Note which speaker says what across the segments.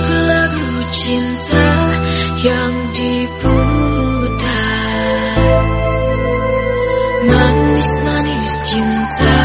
Speaker 1: lagu cinta yang diputar. Manis-manis cinta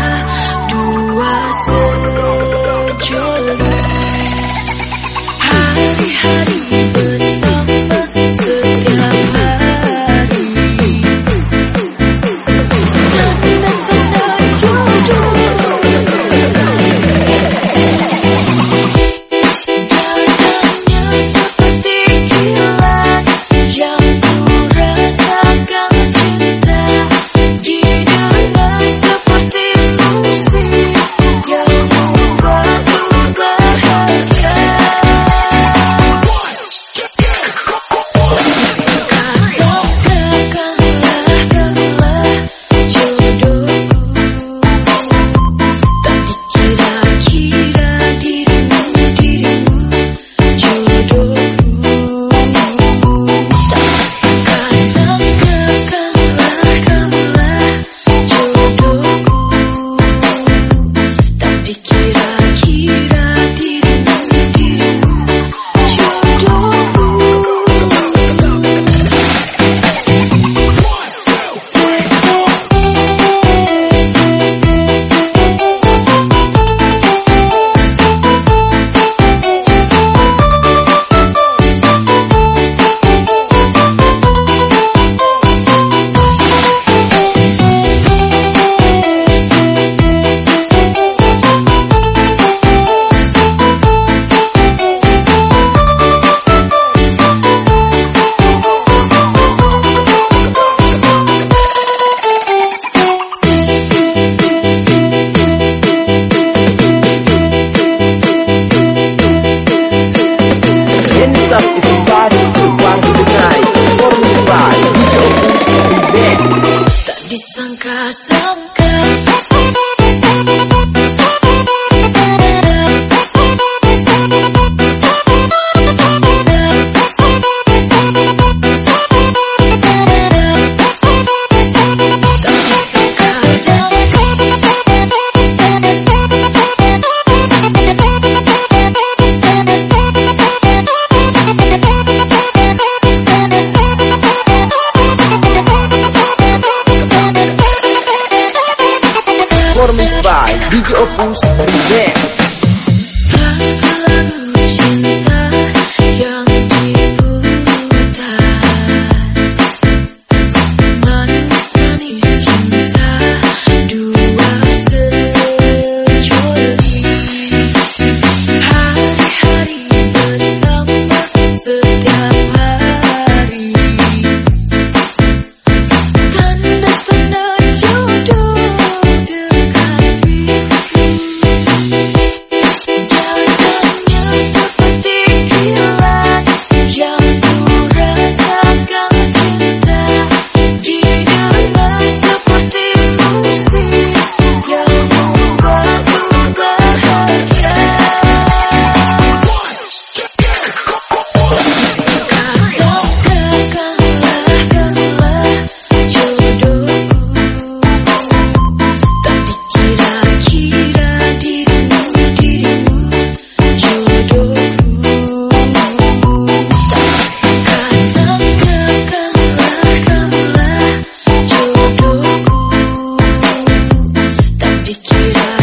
Speaker 2: os
Speaker 1: Yeah.